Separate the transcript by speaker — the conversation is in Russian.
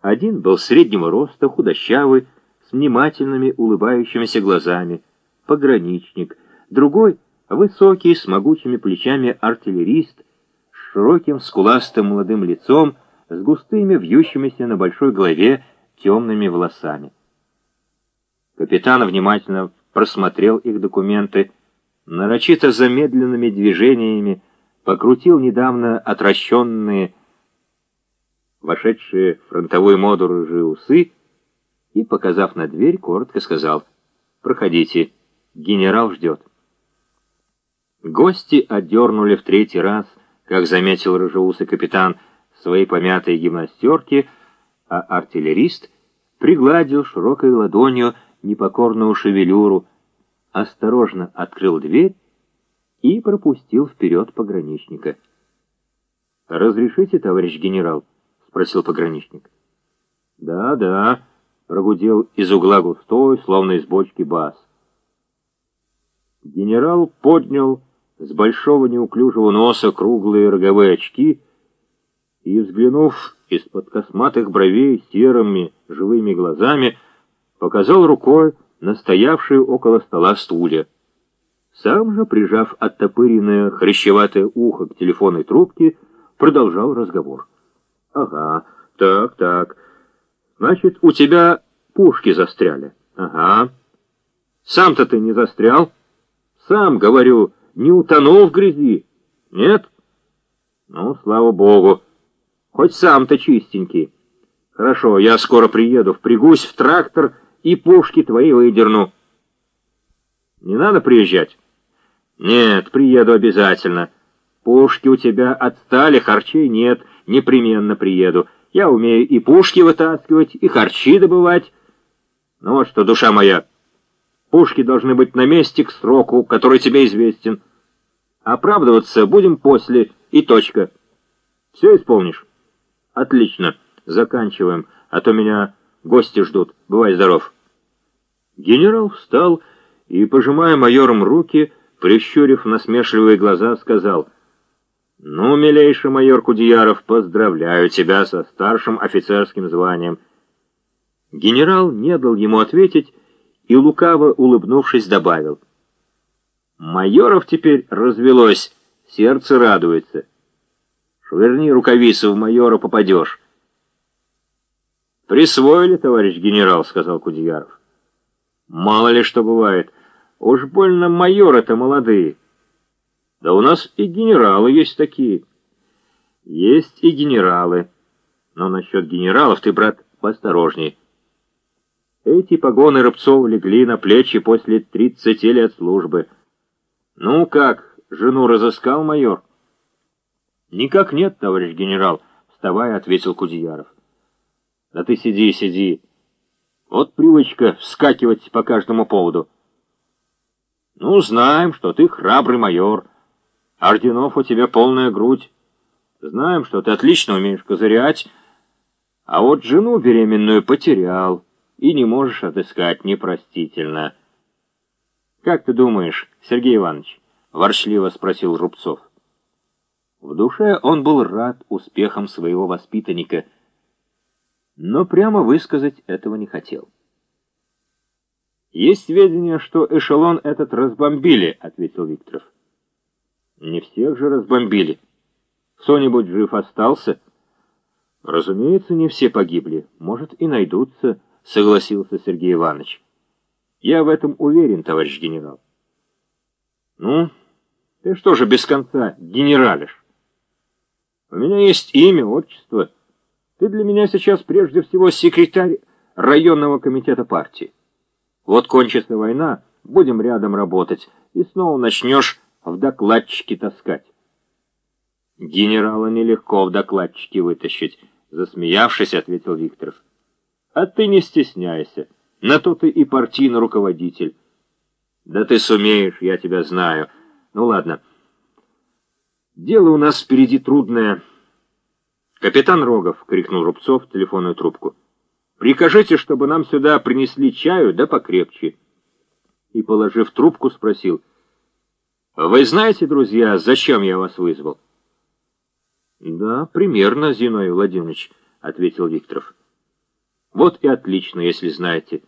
Speaker 1: Один был среднего роста, худощавый, с внимательными улыбающимися глазами, пограничник, другой — высокий, с могучими плечами артиллерист, с широким скуластым молодым лицом, с густыми вьющимися на большой голове темными волосами. Капитан внимательно просмотрел их документы, нарочито замедленными движениями покрутил недавно отращенные, вошедшие в фронтовую моду рыжие усы и, показав на дверь, коротко сказал «Проходите, генерал ждет». Гости отдернули в третий раз, как заметил рыжеусый капитан, свои помятые гимнастерки, а артиллерист пригладил широкой ладонью непокорную шевелюру, осторожно открыл дверь и пропустил вперед пограничника. «Разрешите, товарищ генерал?» — спросил пограничник. «Да, да», — прогудел из угла густой, словно из бочки бас. Генерал поднял с большого неуклюжего носа круглые роговые очки и, взглянув из-под косматых бровей серыми живыми глазами, показал рукой на стоявшие около стола стулья. Сам же, прижав оттопыренное хрящеватое ухо к телефонной трубке, продолжал разговор. «Ага, так, так. Значит, у тебя пушки застряли. Ага. Сам-то ты не застрял? Сам, говорю, не утонул в грязи. Нет? Ну, слава богу. Хоть сам-то чистенький. Хорошо, я скоро приеду, впрягусь в трактор и пушки твои выдерну. Не надо приезжать? Нет, приеду обязательно. Пушки у тебя отстали, харчей нет, непременно приеду. Я умею и пушки вытаскивать, и харчи добывать. Ну вот что, душа моя, пушки должны быть на месте к сроку, который тебе известен. Оправдываться будем после, и точка. Все исполнишь? Отлично, заканчиваем, а то меня гости ждут. Бывай здоров. Генерал встал и, пожимая майором руки, прищурив насмешливые глаза, сказал, «Ну, милейший майор Кудеяров, поздравляю тебя со старшим офицерским званием». Генерал не дал ему ответить и, лукаво улыбнувшись, добавил, «Майоров теперь развелось, сердце радуется. Швырни рукавицы в майора попадешь». «Присвоили, товарищ генерал», — сказал Кудеяров. «Мало ли что бывает». Уж больно майоры-то молодые. Да у нас и генералы есть такие. Есть и генералы. Но насчет генералов ты, брат, поосторожней. Эти погоны Рыбцова легли на плечи после тридцати лет службы. Ну как, жену разыскал майор? Никак нет, товарищ генерал, вставая, ответил Кудеяров. Да ты сиди, сиди. Вот привычка вскакивать по каждому поводу. Ну, знаем, что ты храбрый майор. Орденов у тебя полная грудь. Знаем, что ты отлично умеешь козырять. А вот жену беременную потерял и не можешь отыскать непростительно. «Как ты думаешь, Сергей Иванович?» — ворчливо спросил Рубцов. В душе он был рад успехам своего воспитанника, но прямо высказать этого не хотел. «Есть сведения, что эшелон этот разбомбили», — ответил Викторов. «Не всех же разбомбили. Кто-нибудь жив остался?» «Разумеется, не все погибли. Может, и найдутся», — согласился Сергей Иванович. «Я в этом уверен, товарищ генерал». «Ну, ты что же без конца генералишь? У меня есть имя, отчество. Ты для меня сейчас прежде всего секретарь районного комитета партии. Вот кончится война, будем рядом работать, и снова начнешь в докладчики таскать. Генерала нелегко в докладчики вытащить, засмеявшись, ответил Викторов. А ты не стесняйся, на то ты и партийный руководитель. Да ты сумеешь, я тебя знаю. Ну ладно. Дело у нас впереди трудное. Капитан Рогов, крикнул Рубцов в телефонную трубку. Прикажите, чтобы нам сюда принесли чаю, да покрепче. И, положив трубку, спросил, «Вы знаете, друзья, зачем я вас вызвал?» «Да, примерно, Зиной Владимирович», — ответил Викторов. Вот и отлично, если знаете.